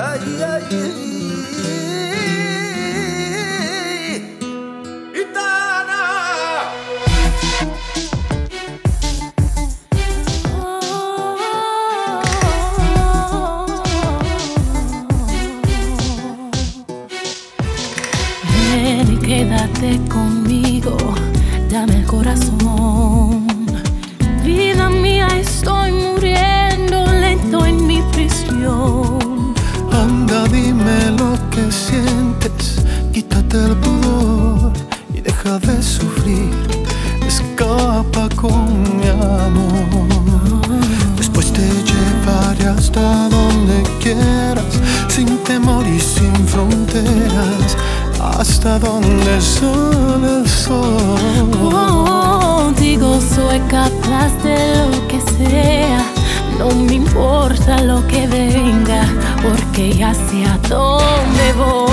Ay, ay, quédate conmigo, dame el corazón. Quítate el pudor y deja de sufrir. Escapa con mi amor. Después te llevaré hasta donde quieras, sin temor y sin fronteras, hasta donde sale el sol. Contigo soy capaz de lo que sea. No me importa lo que venga, porque ya sé a dónde voy.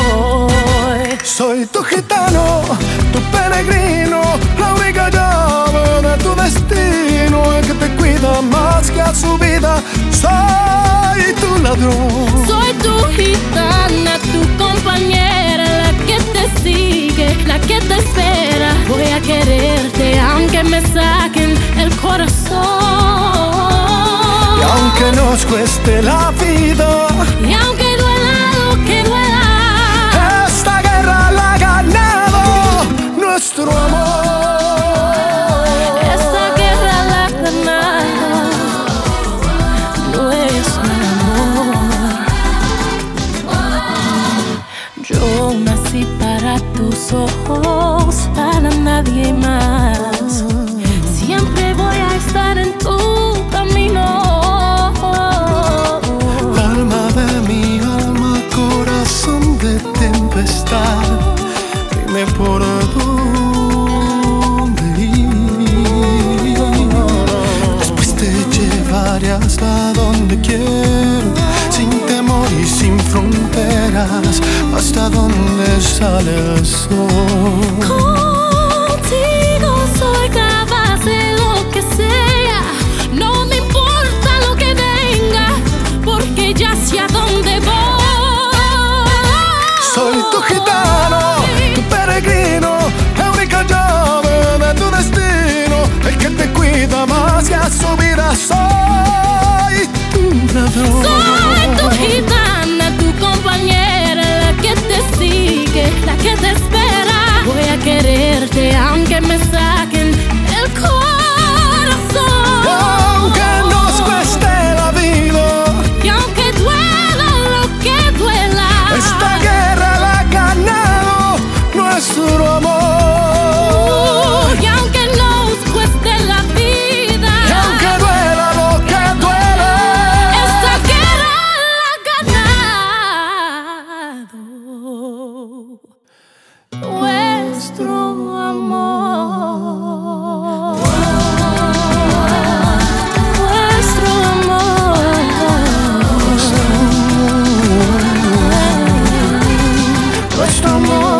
Soy tu gitano, tu peregrino, la única llave de tu destino, el que te cuida más que a su vida. Soy tu ladrón. Soy tu gitana, tu compañera, la que te sigue, la que te espera. Voy a quererte aunque me saquen el corazón. Y aunque nos cueste la vida, Y aunque ojos, para nadie más. Siempre voy a estar en tu camino. Alma de mi alma, corazón de tempestad, dime por dónde ir. Después te llevaré hasta donde quiero, sin temor y sin fronteras, hasta donde sale sol. nuestro amor. Y aunque nos cueste la vida, y aunque duela lo que duela, esta guerra la ha ganado nuestro amor. Nuestro amor. Nuestro amor. Nuestro amor.